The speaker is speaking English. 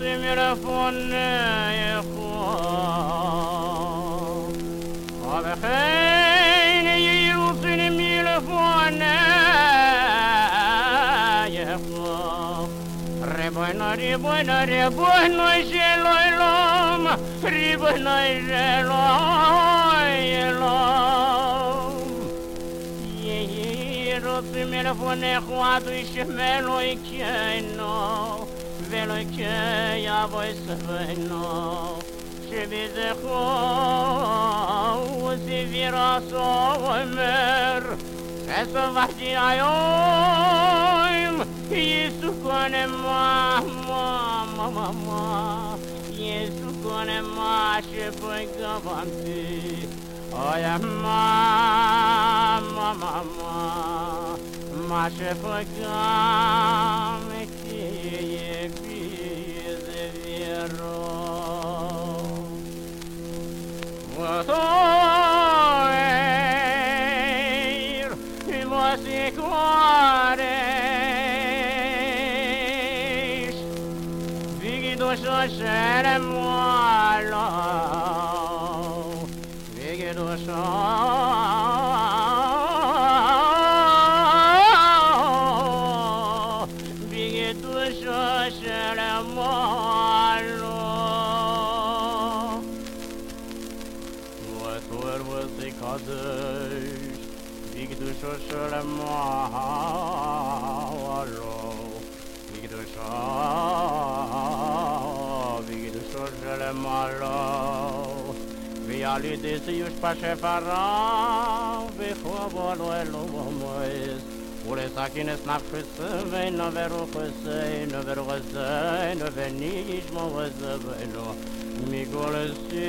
مصمرف يخوف وبخين يوصل ميلفونا يخوف ربنا ربنا ربنا شلوم ربنا شلوم يرص ميلفونا يخوات ويشمل ويكينو veloyke ya voys veno shvi ze kho us vi raso mer es vadi ayoym yesu kone ma ma ma ma ma yesu kone ma she poy gavanti ay ma ma ma ma ma she gavanti soir, voici quoi Vigido chochere moalo, vigido chochere, vigido chochere moalo. Vător văză cadăși, Vigdușo șăle moalo, Vigdușo, Vigdușo șăle moalo, Viali de se iuși pașe farau, elo vomoes, Ule sakine snap khusve no veru khusay no veru khusay no venish mo vazabeno mi golesi